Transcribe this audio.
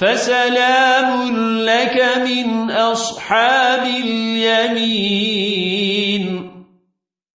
فسلام لك من أصحاب اليمين